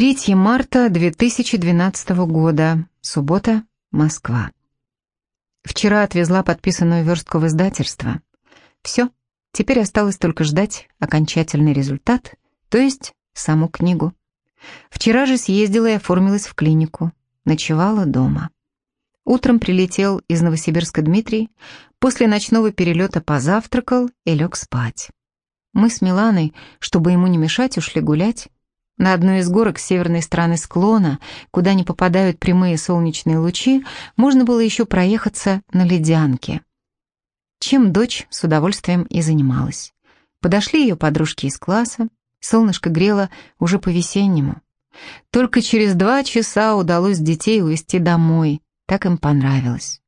3 марта 2012 года. Суббота, Москва. Вчера отвезла подписанную верстку в издательство. Все, теперь осталось только ждать окончательный результат, то есть саму книгу. Вчера же съездила и оформилась в клинику. Ночевала дома. Утром прилетел из Новосибирска Дмитрий, после ночного перелета позавтракал и лег спать. Мы с Миланой, чтобы ему не мешать, ушли гулять. На одной из горок северной стороны склона, куда не попадают прямые солнечные лучи, можно было еще проехаться на ледянке. Чем дочь с удовольствием и занималась. Подошли ее подружки из класса, солнышко грело уже по-весеннему. Только через два часа удалось детей увезти домой, так им понравилось.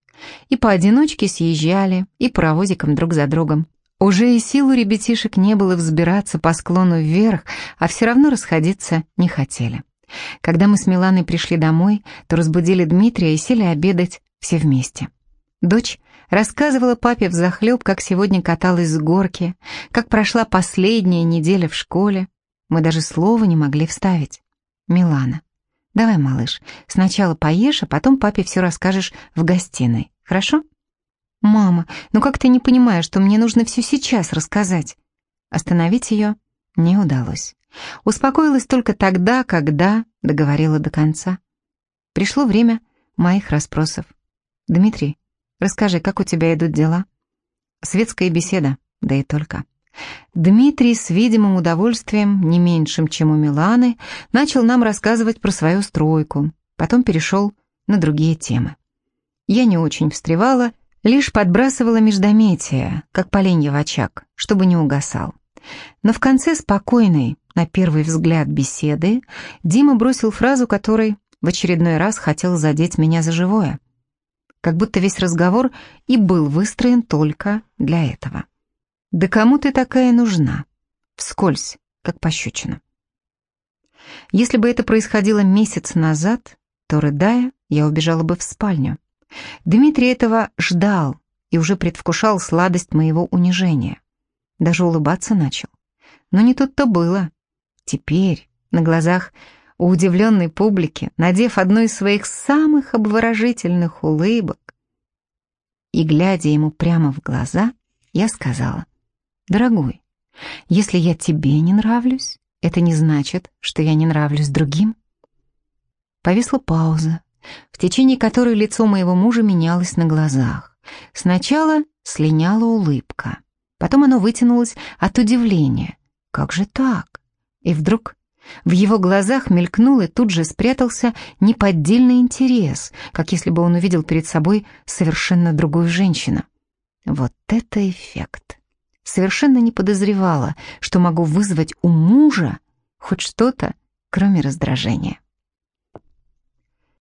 И поодиночке съезжали, и паровозиком друг за другом. Уже и сил ребятишек не было взбираться по склону вверх, а все равно расходиться не хотели. Когда мы с Миланой пришли домой, то разбудили Дмитрия и сели обедать все вместе. Дочь рассказывала папе взахлеб, как сегодня каталась с горки, как прошла последняя неделя в школе. Мы даже слова не могли вставить. «Милана, давай, малыш, сначала поешь, а потом папе все расскажешь в гостиной, хорошо?» «Мама, ну как ты не понимаешь, что мне нужно все сейчас рассказать?» Остановить ее не удалось. Успокоилась только тогда, когда договорила до конца. Пришло время моих расспросов. «Дмитрий, расскажи, как у тебя идут дела?» Светская беседа, да и только. Дмитрий с видимым удовольствием, не меньшим, чем у Миланы, начал нам рассказывать про свою стройку, потом перешел на другие темы. Я не очень встревала Лишь подбрасывала междометия, как поленья в очаг, чтобы не угасал. Но в конце спокойной, на первый взгляд, беседы Дима бросил фразу, которой в очередной раз хотел задеть меня за живое. Как будто весь разговор и был выстроен только для этого. «Да кому ты такая нужна?» Вскользь, как пощечина. Если бы это происходило месяц назад, то, рыдая, я убежала бы в спальню. Дмитрий этого ждал и уже предвкушал сладость моего унижения. Даже улыбаться начал. Но не тут-то было. Теперь, на глазах у удивленной публики, надев одну из своих самых обворожительных улыбок, и, глядя ему прямо в глаза, я сказала, «Дорогой, если я тебе не нравлюсь, это не значит, что я не нравлюсь другим». Повисла пауза, в течение которой лицо моего мужа менялось на глазах. Сначала слиняла улыбка, потом оно вытянулось от удивления. Как же так? И вдруг в его глазах мелькнул и тут же спрятался неподдельный интерес, как если бы он увидел перед собой совершенно другую женщину. Вот это эффект! Совершенно не подозревала, что могу вызвать у мужа хоть что-то, кроме раздражения.